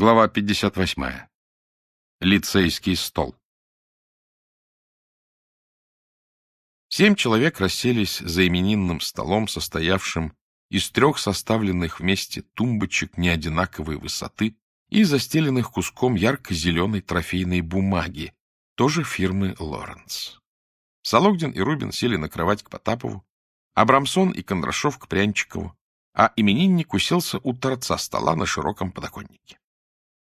Глава 58. Лицейский стол. Семь человек расселись за именинным столом, состоявшим из трех составленных вместе тумбочек неодинаковой высоты и застеленных куском ярко-зеленой трофейной бумаги, тоже фирмы «Лоренс». Сологдин и Рубин сели на кровать к Потапову, Абрамсон и Кондрашов к Прянчикову, а именинник уселся у торца стола на широком подоконнике.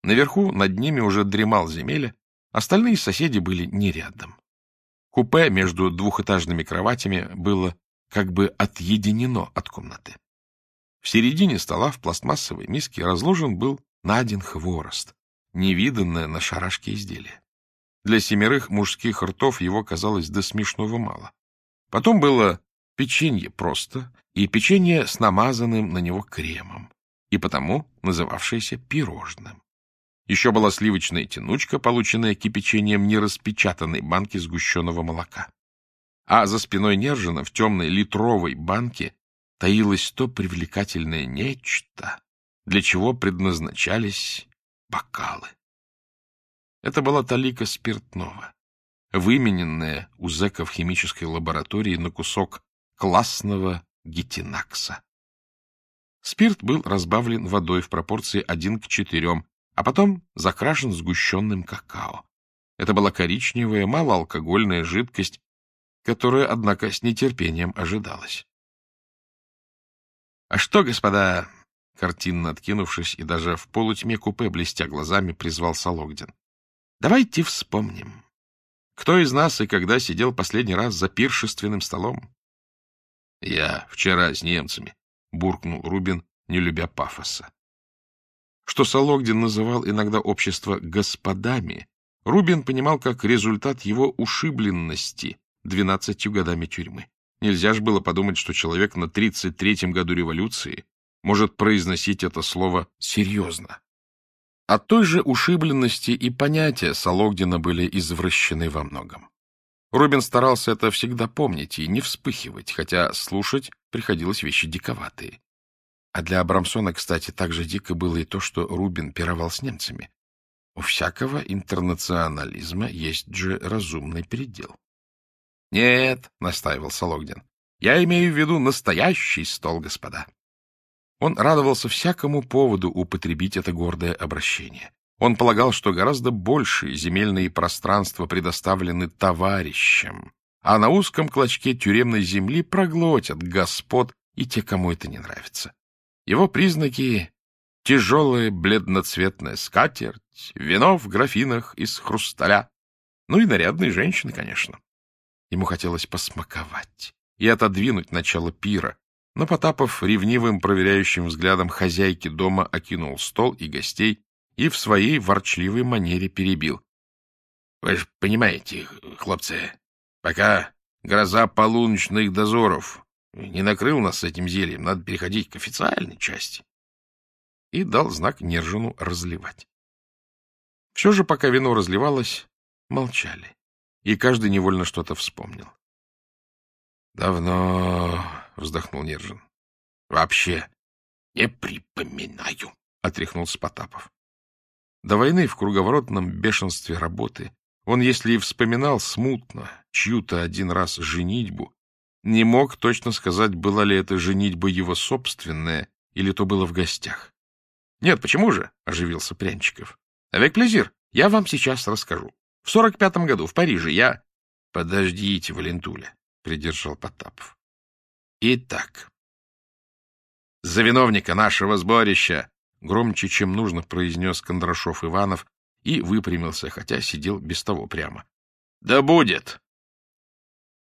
Наверху над ними уже дремал земеля, остальные соседи были не рядом. Купе между двухэтажными кроватями было как бы отъединено от комнаты. В середине стола в пластмассовой миске разложен был наден хворост, невиданное на шарашке изделие. Для семерых мужских ртов его казалось до смешного мало. Потом было печенье просто и печенье с намазанным на него кремом, и потому называвшееся пирожным. Еще была сливочная тянучка, полученная кипячением нераспечатанной банки сгущенного молока. А за спиной Нержина в темной литровой банке таилось то привлекательное нечто, для чего предназначались бокалы. Это была талика спиртного, вымененная у зэка в химической лаборатории на кусок классного гетинакса. Спирт был разбавлен водой в пропорции 1 к 4, а потом закрашен сгущенным какао. Это была коричневая, малоалкогольная жидкость, которая, однако, с нетерпением ожидалась. — А что, господа, — картинно откинувшись и даже в полутьме купе, блестя глазами, призвал Сологдин, — давайте вспомним, кто из нас и когда сидел последний раз за пиршественным столом? — Я вчера с немцами, — буркнул Рубин, не любя пафоса что Сологдин называл иногда общество «господами», Рубин понимал как результат его ушибленности двенадцатью годами тюрьмы. Нельзя же было подумать, что человек на тридцать третьем году революции может произносить это слово серьезно. От той же ушибленности и понятия Сологдина были извращены во многом. Рубин старался это всегда помнить и не вспыхивать, хотя слушать приходилось вещи диковатые. А для Абрамсона, кстати, так же дико было и то, что Рубин пировал с немцами. У всякого интернационализма есть же разумный предел. — Нет, — настаивал Сологдин, — я имею в виду настоящий стол, господа. Он радовался всякому поводу употребить это гордое обращение. Он полагал, что гораздо большие земельные пространства предоставлены товарищам, а на узком клочке тюремной земли проглотят господ и те, кому это не нравится. Его признаки — тяжелая бледноцветная скатерть, вино в графинах из хрусталя, ну и нарядные женщины, конечно. Ему хотелось посмаковать и отодвинуть начало пира, но Потапов ревнивым проверяющим взглядом хозяйки дома окинул стол и гостей и в своей ворчливой манере перебил. — Вы же понимаете, хлопцы, пока гроза полуночных дозоров не накрыл нас с этим зельем, надо переходить к официальной части. И дал знак Нержину разливать. Все же, пока вино разливалось, молчали, и каждый невольно что-то вспомнил. — Давно, — вздохнул Нержин. — Вообще не припоминаю, — отряхнулся Потапов. До войны в круговоротном бешенстве работы он, если и вспоминал смутно чью-то один раз женитьбу, не мог точно сказать, была ли это женитьба его собственная, или то было в гостях. — Нет, почему же? — оживился Прянчиков. — Авек плезир, я вам сейчас расскажу. В сорок пятом году в Париже я... — Подождите, Валентуля, — придержал Потапов. — Итак, за виновника нашего сборища, — громче, чем нужно, произнес Кондрашов Иванов и выпрямился, хотя сидел без того прямо. — Да будет!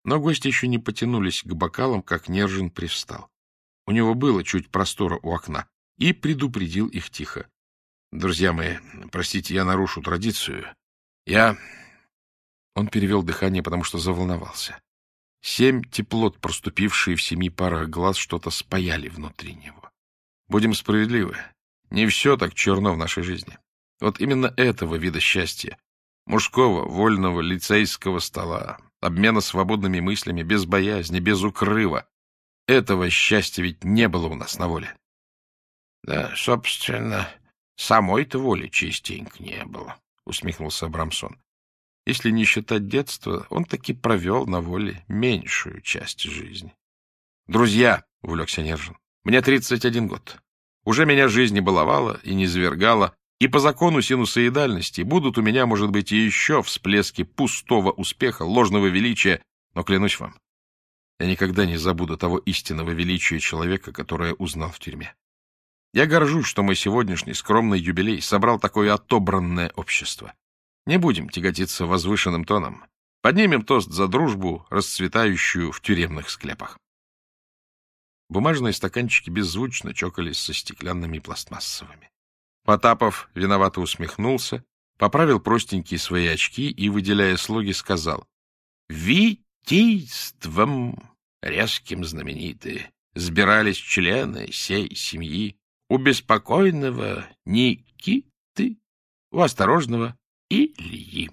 Но гости еще не потянулись к бокалам, как Нержин привстал. У него было чуть простора у окна, и предупредил их тихо. — Друзья мои, простите, я нарушу традицию. Я... Он перевел дыхание, потому что заволновался. Семь теплот, проступившие в семи парах глаз, что-то спаяли внутри него. Будем справедливы. Не все так черно в нашей жизни. Вот именно этого вида счастья, мужского, вольного, лицейского стола, обмена свободными мыслями, без боязни, без укрыва. Этого счастья ведь не было у нас на воле. — Да, собственно, Самой-то воли частенько не было, — усмехнулся Абрамсон. Если не считать детства, он таки провел на воле меньшую часть жизни. — Друзья, — увлекся Нержин, — мне 31 год. Уже меня жизнь не баловала и не извергала, и по закону синусоидальности будут у меня, может быть, и еще всплески пустого успеха, ложного величия, но клянусь вам, я никогда не забуду того истинного величия человека, которое узнал в тюрьме. Я горжусь, что мой сегодняшний скромный юбилей собрал такое отобранное общество. Не будем тяготиться возвышенным тоном. Поднимем тост за дружбу, расцветающую в тюремных склепах. Бумажные стаканчики беззвучно чокались со стеклянными пластмассовыми. Потапов виновато усмехнулся, поправил простенькие свои очки и, выделяя слоги, сказал «Витийством резким знамениты сбирались члены сей семьи у беспокойного Никиты, у осторожного Ильи».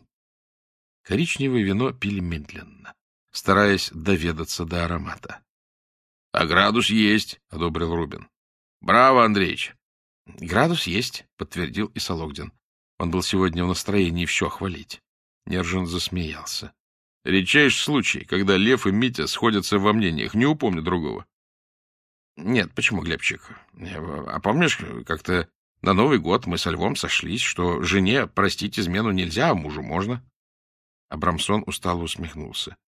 Коричневое вино пили медленно, стараясь доведаться до аромата. — А градус есть, — одобрил Рубин. — Браво, Андреич. — Градус есть, — подтвердил и Сологдин. Он был сегодня в настроении все хвалить. Нержин засмеялся. — Редчайший случай, когда Лев и Митя сходятся во мнениях. Не упомню другого. — Нет, почему, Глебчик? А помнишь, как-то на Новый год мы со Львом сошлись, что жене простить измену нельзя, а мужу можно? Абрамсон устало усмехнулся. —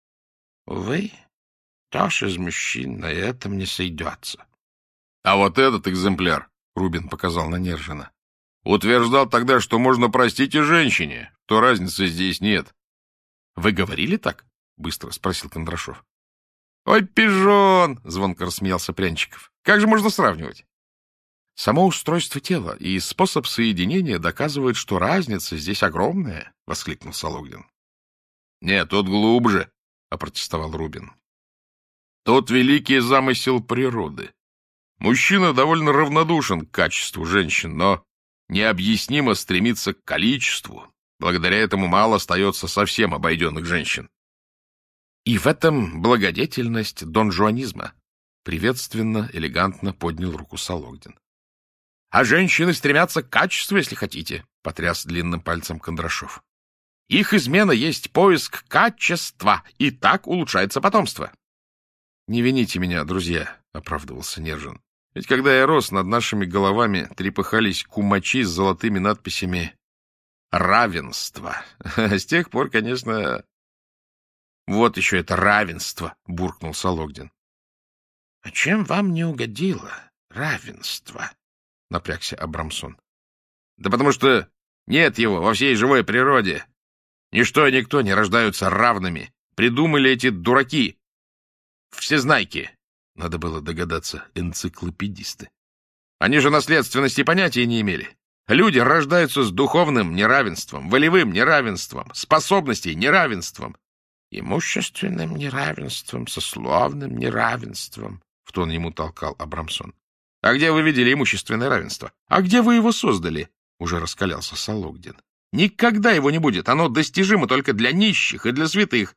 кто ж из мужчин на этом не сойдется? — А вот этот экземпляр, — Рубин показал на Нержина, — утверждал тогда, что можно простить и женщине, то разницы здесь нет. — Вы говорили так? — быстро спросил Кондрашов. — Ой, пижон! — звонко рассмеялся Прянчиков. — Как же можно сравнивать? Само устройство тела и способ соединения доказывают, что разница здесь огромная, — воскликнул Сологдин. — Нет, тут глубже, — опротестовал Рубин. Тот великий замысел природы. Мужчина довольно равнодушен к качеству женщин, но необъяснимо стремится к количеству. Благодаря этому мало остается совсем обойденных женщин. И в этом благодетельность донжуанизма. Приветственно, элегантно поднял руку Сологдин. — А женщины стремятся к качеству, если хотите, — потряс длинным пальцем Кондрашов. Их измена есть поиск качества, и так улучшается потомство. — Не вините меня, друзья, — оправдывался Нержин. — Ведь когда я рос, над нашими головами трепыхались кумачи с золотыми надписями «Равенство». С тех пор, конечно... — Вот еще это равенство, — буркнул Сологдин. — А чем вам не угодило равенство? — напрягся Абрамсон. — Да потому что нет его во всей живой природе. Ничто и никто не рождаются равными. Придумали эти дураки, всезнайки. Надо было догадаться, энциклопедисты. Они же наследственности понятия не имели. Люди рождаются с духовным неравенством, волевым неравенством, способностей неравенством, имущественным неравенством, сословным неравенством, — в тон ему толкал Абрамсон. — А где вы видели имущественное равенство? А где вы его создали? — уже раскалялся Сологдин. — Никогда его не будет. Оно достижимо только для нищих и для святых.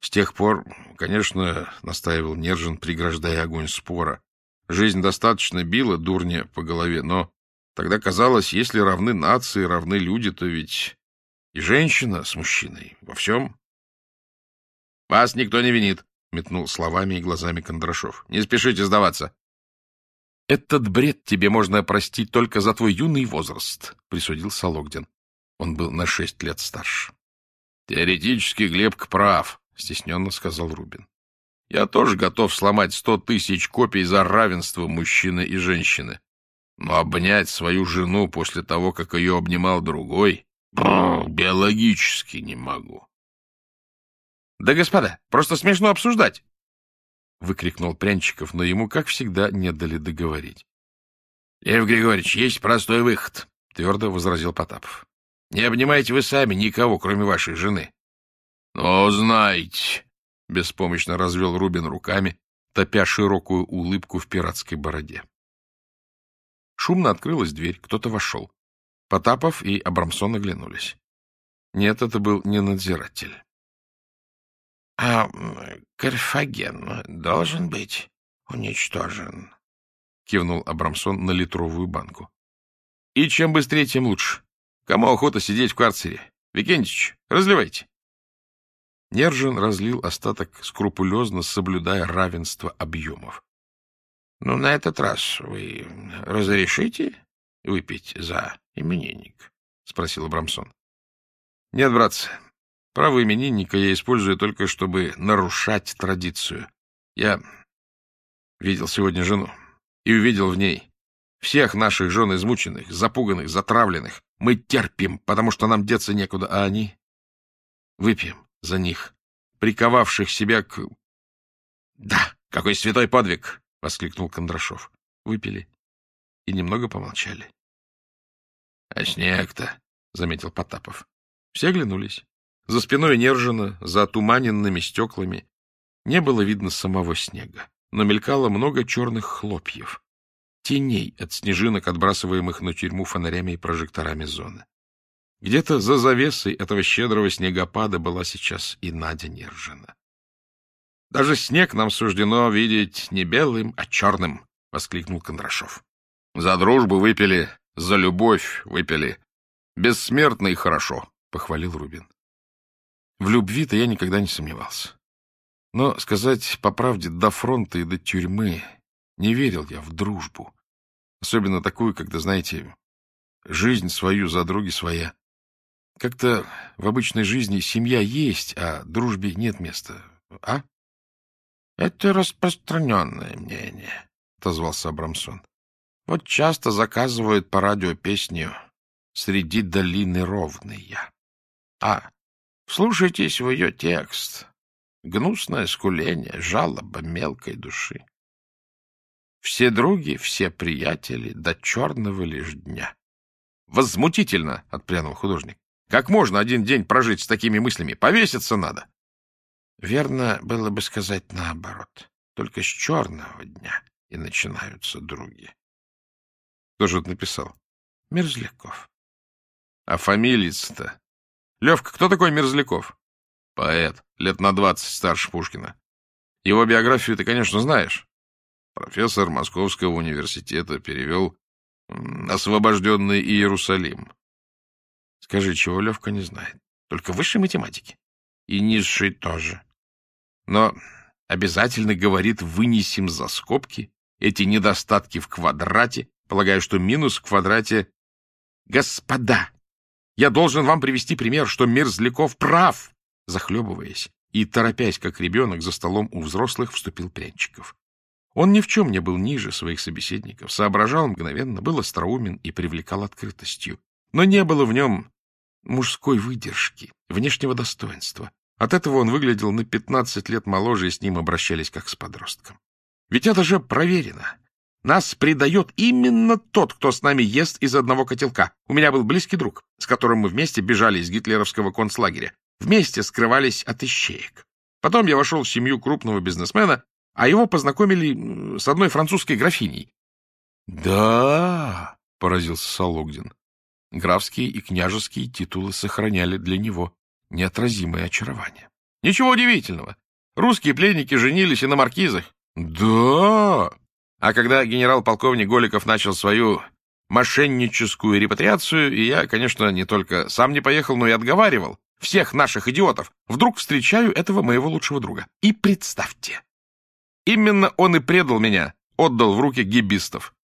С тех пор, конечно, настаивал Нержин, преграждая огонь спора, жизнь достаточно била дурня по голове, но тогда казалось, если равны нации, равны люди, то ведь и женщина с мужчиной во всем. — Вас никто не винит, — метнул словами и глазами Кондрашов. — Не спешите сдаваться. — Этот бред тебе можно простить только за твой юный возраст, — присудил Сологдин. Он был на шесть лет старше. — Теоретически Глебка прав, — стесненно сказал Рубин. — Я тоже готов сломать сто тысяч копий за равенство мужчины и женщины. Но обнять свою жену после того, как ее обнимал другой, биологически не могу. — Да, господа, просто смешно обсуждать! — выкрикнул Прянчиков, но ему, как всегда, не дали договорить. — Лев Григорьевич, есть простой выход, — твердо возразил Потапов. — Не обнимайте вы сами никого, кроме вашей жены. «Но знаете», — беспомощно развел Рубин руками, топя широкую улыбку в пиратской бороде. Шумно открылась дверь, кто-то вошел. Потапов и Абрамсон оглянулись. Нет, это был не надзиратель. — А Карфаген должен быть уничтожен, — кивнул Абрамсон на литровую банку. И чем быстрее, тем лучше. Кому охота сидеть в карцере? Викентич, разливайте. Нержин разлил остаток, скрупулезно соблюдая равенство объемов. — Ну, на этот раз вы разрешите выпить за именинник? — спросил Абрамсон. — Нет, братцы, право именинника я использую только, чтобы нарушать традицию. Я видел сегодня жену и увидел в ней всех наших жен измученных, запуганных, затравленных. Мы терпим, потому что нам деться некуда, а они... Выпьем за них, приковавших себя к... — Да, какой святой подвиг! — воскликнул Кондрашов. Выпили и немного помолчали. — А снег-то, — заметил Потапов. Все оглянулись. За спиной Нержина, за туманенными стеклами, не было видно самого снега, но мелькало много черных хлопьев, теней от снежинок, отбрасываемых на тюрьму фонарями и прожекторами зоны. Где-то за завесой этого щедрого снегопада была сейчас и Надя Нержина. — Даже снег нам суждено видеть не белым, а черным, — воскликнул Кондрашов. — За дружбу выпили, за любовь выпили. Бессмертно и хорошо, — похвалил Рубин. В любви-то я никогда не сомневался. Но, сказать по правде, до фронта и до тюрьмы не верил я в дружбу. Особенно такую, когда, знаете, жизнь свою за други своя. Как-то в обычной жизни семья есть, а дружбе нет места. А? — Это распространенное мнение, — отозвался Абрамсон. — Вот часто заказывают по радио песню «Среди долины ровные». А, слушайтесь в ее текст. Гнусное скуление, жалоба мелкой души. Все други, все приятели, до черного лишь дня. — Возмутительно! — отпрянул художник. Как можно один день прожить с такими мыслями? Повеситься надо. Верно было бы сказать наоборот. Только с черного дня и начинаются други. Кто же это написал? Мерзляков. А фамилия-то? Левка, кто такой Мерзляков? Поэт, лет на двадцать старше Пушкина. Его биографию ты, конечно, знаешь. Профессор Московского университета перевел «Освобожденный Иерусалим». Скажи, чего Левка не знает? Только высшей математики. И низшей тоже. Но обязательно говорит, вынесем за скобки эти недостатки в квадрате, полагая, что минус в квадрате... Господа, я должен вам привести пример, что Мерзляков прав, захлебываясь и, торопясь, как ребенок, за столом у взрослых вступил Прянчиков. Он ни в чем не был ниже своих собеседников, соображал мгновенно, был остроумен и привлекал открытостью. Но не было в нем мужской выдержки, внешнего достоинства. От этого он выглядел на 15 лет моложе, и с ним обращались как с подростком. Ведь это же проверено. Нас предает именно тот, кто с нами ест из одного котелка. У меня был близкий друг, с которым мы вместе бежали из гитлеровского концлагеря. Вместе скрывались от ищеек. Потом я вошел в семью крупного бизнесмена, а его познакомили с одной французской графиней. — Да, — поразился Сологдин. Графские и княжеские титулы сохраняли для него неотразимое очарование. Ничего удивительного. Русские пленники женились и на маркизах. Да! А когда генерал-полковник Голиков начал свою мошенническую репатриацию, и я, конечно, не только сам не поехал, но и отговаривал всех наших идиотов, вдруг встречаю этого моего лучшего друга. И представьте, именно он и предал меня, отдал в руки гибистов.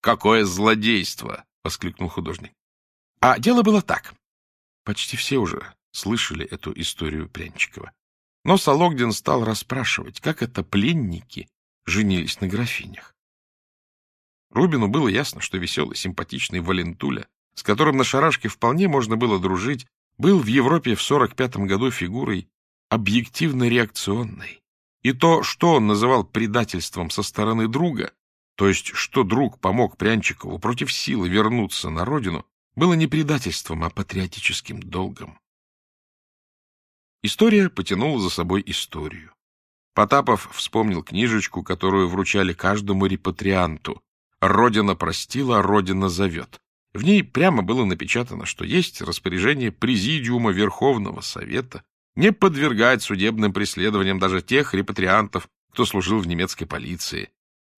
Какое злодейство! — воскликнул художник. А дело было так. Почти все уже слышали эту историю Прянчикова. Но Сологдин стал расспрашивать, как это пленники женились на графинях. Рубину было ясно, что веселый, симпатичный Валентуля, с которым на шарашке вполне можно было дружить, был в Европе в 45-м году фигурой объективно реакционной. И то, что он называл предательством со стороны друга, то есть, что друг помог Прянчикову против силы вернуться на родину, было не предательством, а патриотическим долгом. История потянула за собой историю. Потапов вспомнил книжечку, которую вручали каждому репатрианту. «Родина простила, Родина зовет». В ней прямо было напечатано, что есть распоряжение Президиума Верховного Совета не подвергать судебным преследованиям даже тех репатриантов, кто служил в немецкой полиции,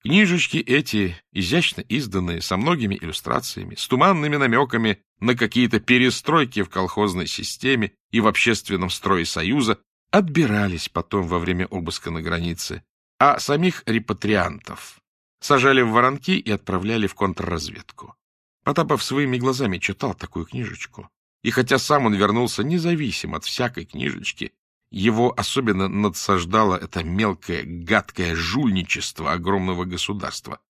Книжечки эти, изящно изданные, со многими иллюстрациями, с туманными намеками на какие-то перестройки в колхозной системе и в общественном строе Союза, отбирались потом во время обыска на границе, а самих репатриантов сажали в воронки и отправляли в контрразведку. Потапов своими глазами читал такую книжечку, и хотя сам он вернулся независим от всякой книжечки, его особенно надсаждало это мелкое, гадкое жульничество огромного государства.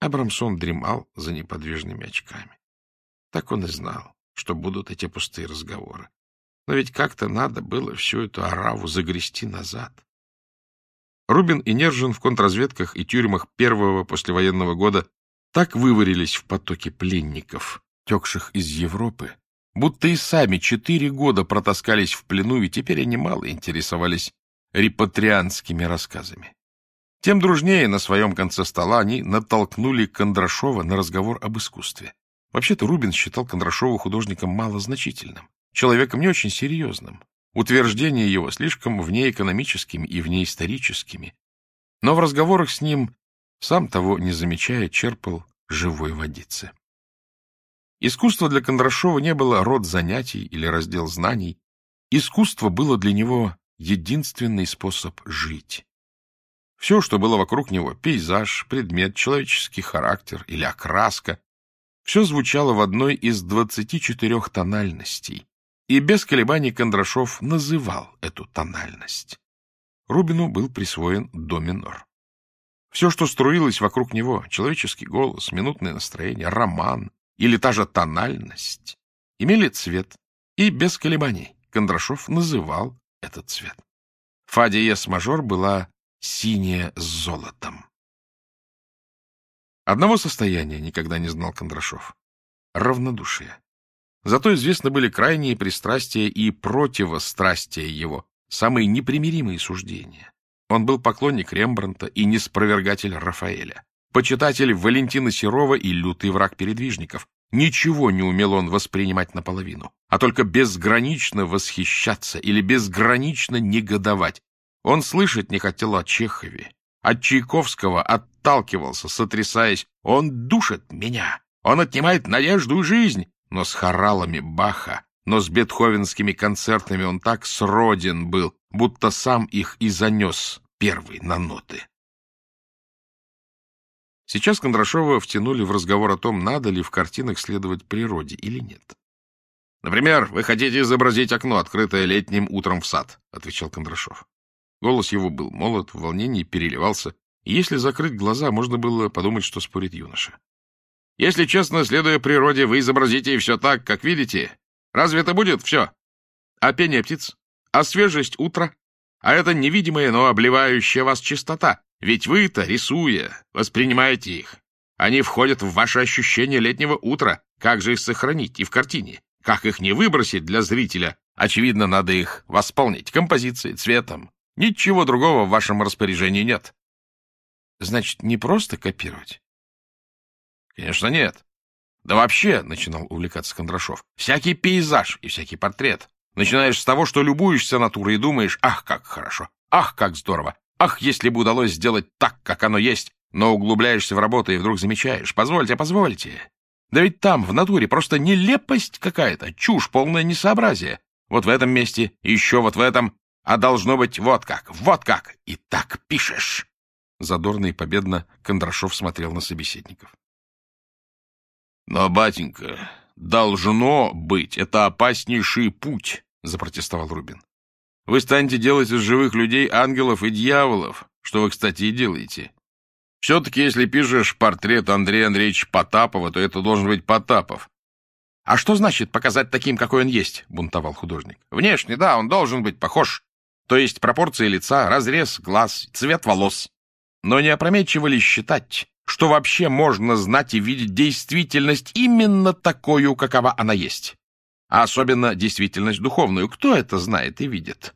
Абрамсон дремал за неподвижными очками. Так он и знал, что будут эти пустые разговоры. Но ведь как-то надо было всю эту ораву загрести назад. Рубин и Нержин в контрразведках и тюрьмах первого послевоенного года так выварились в потоке пленников, текших из Европы, будто и сами четыре года протаскались в плену, и теперь они мало интересовались репатрианскими рассказами. Тем дружнее на своем конце стола они натолкнули Кондрашова на разговор об искусстве. Вообще-то Рубин считал Кондрашова художником малозначительным, человеком не очень серьезным. Утверждения его слишком внеэкономическими и внеисторическими. Но в разговорах с ним, сам того не замечая, черпал живой водицы. Искусство для Кондрашова не было род занятий или раздел знаний. Искусство было для него единственный способ жить. Все, что было вокруг него, пейзаж, предмет, человеческий характер или окраска, все звучало в одной из двадцати четырех тональностей, и без колебаний Кондрашов называл эту тональность. Рубину был присвоен до минор. Все, что струилось вокруг него, человеческий голос, минутное настроение, роман, или та же тональность имели цвет, и без колебаний Кондрашов называл этот цвет. Фа диез мажор была синяя с золотом. Одного состояния никогда не знал Кондрашов — равнодушие. Зато известны были крайние пристрастия и противострастия его, самые непримиримые суждения. Он был поклонник Рембранта и неспровергатель Рафаэля почитатель Валентина Серова и лютый враг передвижников. Ничего не умел он воспринимать наполовину, а только безгранично восхищаться или безгранично негодовать. Он слышать не хотел о Чехове. От Чайковского отталкивался, сотрясаясь. Он душит меня, он отнимает надежду и жизнь. Но с хоралами Баха, но с бетховенскими концертами он так сроден был, будто сам их и занес первый на ноты. Сейчас Кондрашова втянули в разговор о том, надо ли в картинах следовать природе или нет. «Например, вы хотите изобразить окно, открытое летним утром в сад», — отвечал Кондрашов. Голос его был молод, в волнении переливался, и если закрыть глаза, можно было подумать, что спорит юноша. «Если честно, следуя природе, вы изобразите все так, как видите. Разве это будет все? А пение птиц? А свежесть утра? А это невидимая, но обливающая вас чистота? Ведь вы-то, рисуя, воспринимаете их. Они входят в ваше ощущение летнего утра. Как же их сохранить и в картине? Как их не выбросить для зрителя? Очевидно, надо их восполнить композицией, цветом. Ничего другого в вашем распоряжении нет. Значит, не просто копировать? Конечно, нет. Да вообще, — начинал увлекаться Кондрашов, — всякий пейзаж и всякий портрет. Начинаешь с того, что любуешься натурой и думаешь, ах, как хорошо, ах, как здорово, Ах, если бы удалось сделать так, как оно есть, но углубляешься в работу и вдруг замечаешь. Позвольте, позвольте. Да ведь там, в натуре, просто нелепость какая-то, чушь, полное несообразие. Вот в этом месте, еще вот в этом, а должно быть вот как, вот как, и так пишешь. Задорно и победно Кондрашов смотрел на собеседников. — Но, батенька, должно быть, это опаснейший путь, — запротестовал Рубин. Вы станете делать из живых людей ангелов и дьяволов, что вы, кстати, и делаете. Все-таки, если пишешь портрет Андрея Андреевича Потапова, то это должен быть Потапов. — А что значит показать таким, какой он есть? — бунтовал художник. — Внешне, да, он должен быть похож. То есть пропорции лица, разрез глаз, цвет волос. Но не опрометчиво ли считать, что вообще можно знать и видеть действительность именно такую, какова она есть? А особенно действительность духовную. Кто это знает и видит?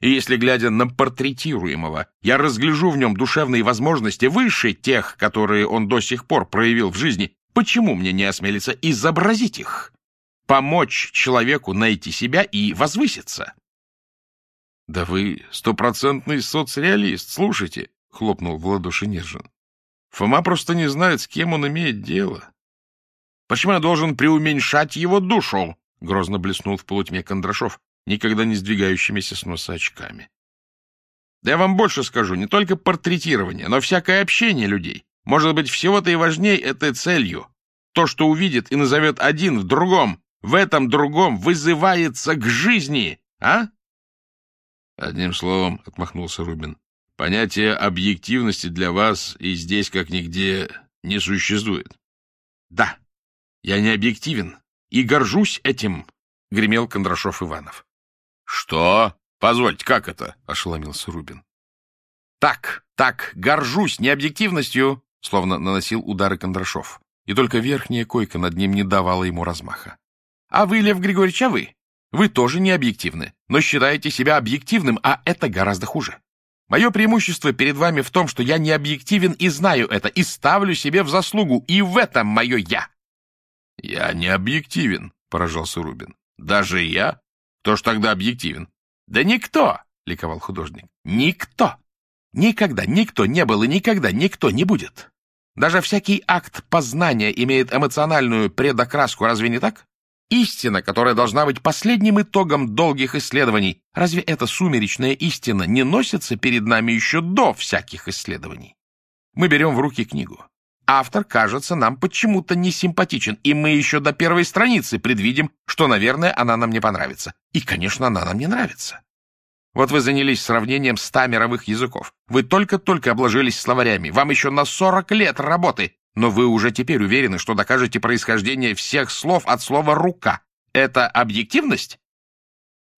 И если, глядя на портретируемого, я разгляжу в нем душевные возможности выше тех, которые он до сих пор проявил в жизни, почему мне не осмелиться изобразить их? Помочь человеку найти себя и возвыситься? — Да вы стопроцентный соцреалист, слушайте, — хлопнул в ладоши Нержин. Фома просто не знает, с кем он имеет дело. Почему я должен преуменьшать его душу? Грозно блеснул в полутьме Кондрашов, никогда не сдвигающимися с носа очками. Да я вам больше скажу, не только портретирование, но всякое общение людей. Может быть, всего-то и важней этой целью. То, что увидит и назовет один в другом, в этом другом вызывается к жизни, а? Одним словом, — отмахнулся Рубин, — понятие объективности для вас и здесь, как нигде, не существует. Да, я не объективен и горжусь этим, — гремел Кондрашов Иванов. — Что? Позвольте, как это? — ошеломился Рубин. — Так, так, горжусь необъективностью, — словно наносил удары Кондрашов, и только верхняя койка над ним не давала ему размаха. — А вы, Лев Григорьевич, а вы? Вы тоже не объективны, но считаете себя объективным, а это гораздо хуже. Мое преимущество перед вами в том, что я не объективен и знаю это, и ставлю себе в заслугу, и в этом мое «я». — Я не объективен, — поражался Рубин. — Даже я? Кто ж тогда объективен? — Да никто, — ликовал художник. — Никто. Никогда никто не был и никогда никто не будет. Даже всякий акт познания имеет эмоциональную предокраску, разве не так? Истина, которая должна быть последним итогом долгих исследований, разве эта сумеречная истина не носится перед нами еще до всяких исследований? Мы берем в руки книгу. Автор кажется нам почему-то не симпатичен, и мы еще до первой страницы предвидим, что, наверное, она нам не понравится. И, конечно, она нам не нравится. Вот вы занялись сравнением ста мировых языков. Вы только-только обложились словарями. Вам еще на 40 лет работы. Но вы уже теперь уверены, что докажете происхождение всех слов от слова «рука». Это объективность?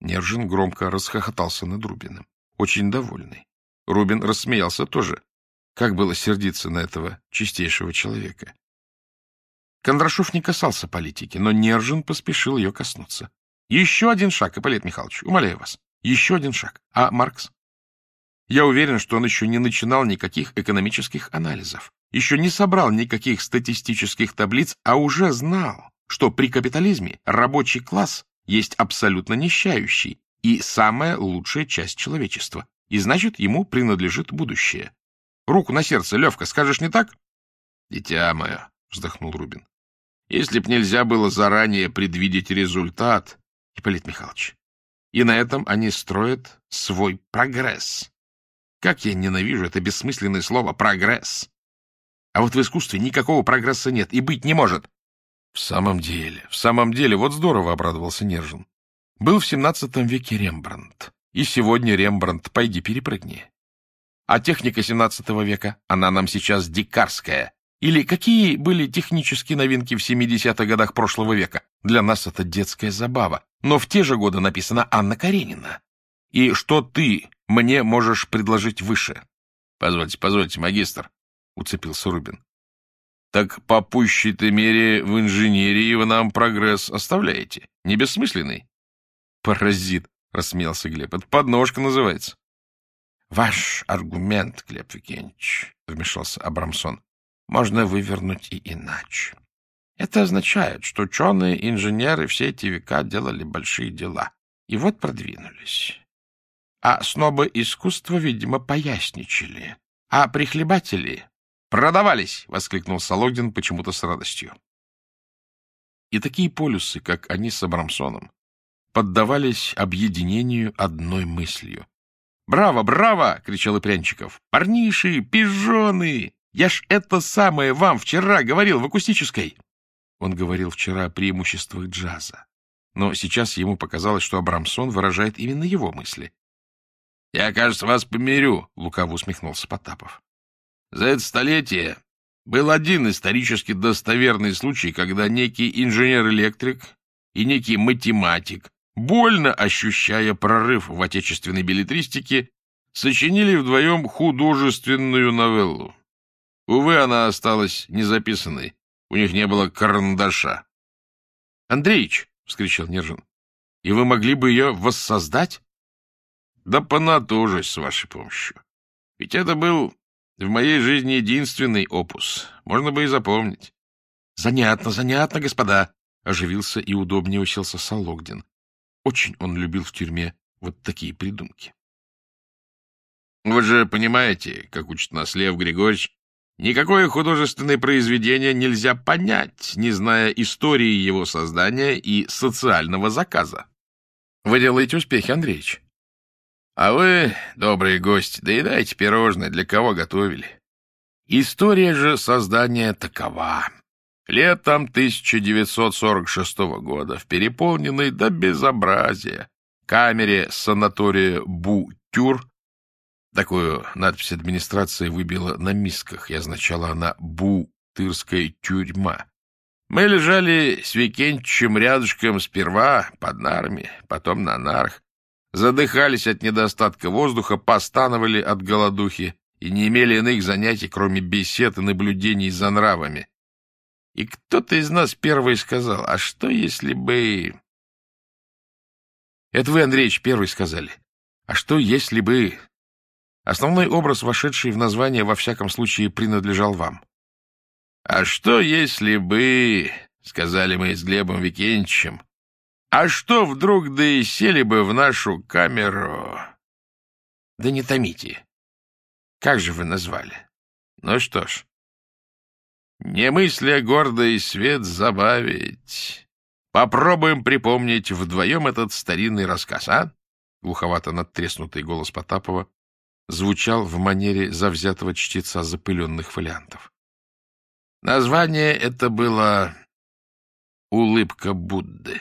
Нержин громко расхохотался над Рубиным, очень довольный. Рубин рассмеялся тоже. Как было сердиться на этого чистейшего человека? Кондрашов не касался политики, но Нержин поспешил ее коснуться. Еще один шаг, Ипполит Михайлович, умоляю вас. Еще один шаг. А Маркс? Я уверен, что он еще не начинал никаких экономических анализов еще не собрал никаких статистических таблиц, а уже знал, что при капитализме рабочий класс есть абсолютно нищающий и самая лучшая часть человечества, и значит, ему принадлежит будущее. Руку на сердце, Левка, скажешь не так? — Дитя мое, — вздохнул Рубин, — если б нельзя было заранее предвидеть результат, Ипполит Михайлович, и на этом они строят свой прогресс. Как я ненавижу это бессмысленное слово «прогресс». А вот в искусстве никакого прогресса нет и быть не может. В самом деле, в самом деле, вот здорово обрадовался Нержин. Был в XVII веке Рембрандт. И сегодня Рембрандт, пойди перепрыгни. А техника XVII века, она нам сейчас дикарская. Или какие были технические новинки в 70-х годах прошлого века? Для нас это детская забава. Но в те же годы написана Анна Каренина. И что ты мне можешь предложить выше? Позвольте, позвольте, магистр. — уцепился Рубин. — Так по пущей-то мере в инженерии вы нам прогресс оставляете. Не бессмысленный? — Паразит, — рассмеялся Глеб. — Это подножка называется. — Ваш аргумент, Глеб Викентьевич, — вмешался Абрамсон, — можно вывернуть и иначе. Это означает, что ученые, инженеры все эти века делали большие дела. И вот продвинулись. А снобы искусства, видимо, поясничали. А прихлебатели «Продавались!» — воскликнул Солодин почему-то с радостью. И такие полюсы, как они с Абрамсоном, поддавались объединению одной мыслью. «Браво, браво!» — кричал Ипрянчиков. «Парниши, пижоны! Я ж это самое вам вчера говорил в акустической!» Он говорил вчера о преимуществах джаза. Но сейчас ему показалось, что Абрамсон выражает именно его мысли. «Я, кажется, вас помирю», — лукаво усмехнулся Потапов. За это столетие был один исторически достоверный случай, когда некий инженер-электрик и некий математик, больно ощущая прорыв в отечественной билетристике, сочинили вдвоем художественную новеллу. Увы, она осталась незаписанной, у них не было карандаша. — Андреич! — вскричал Нержин. — И вы могли бы ее воссоздать? — Да понатужусь с вашей помощью. Ведь это был в моей жизни единственный опус. Можно бы и запомнить. — Занятно, занятно, господа! — оживился и удобнее уселся Сологдин. Очень он любил в тюрьме вот такие придумки. — Вы же понимаете, как учит нас Лев Григорьевич, Никакое художественное произведение нельзя понять, не зная истории его создания и социального заказа. Вы делаете успехи, Андреевич. А вы, добрые гости, доедайте пирожное, для кого готовили. История же создания такова. Летом 1946 года в переполненной до безобразия камере санатория Бу-Тюр Такую надпись администрации выбила на мисках, и означала она «Бу-Тырская тюрьма». Мы лежали с Викентичем рядышком сперва под нарами, потом на нарах, задыхались от недостатка воздуха, постановали от голодухи и не имели иных занятий, кроме бесед и наблюдений за нравами. И кто-то из нас первый сказал, а что если бы... Это вы, Андреевич, первый сказали. А что если бы Основной образ, вошедший в название, во всяком случае, принадлежал вам. — А что, если бы, — сказали мы с Глебом Викентьевичем, — а что вдруг да и сели бы в нашу камеру? — Да не томите. Как же вы назвали? Ну что ж, не мысля гордый свет забавить. Попробуем припомнить вдвоем этот старинный рассказ, а? Глуховато надтреснутый голос Потапова звучал в манере завзятого чтеца запыленных фолиантов. Название это было «Улыбка Будды».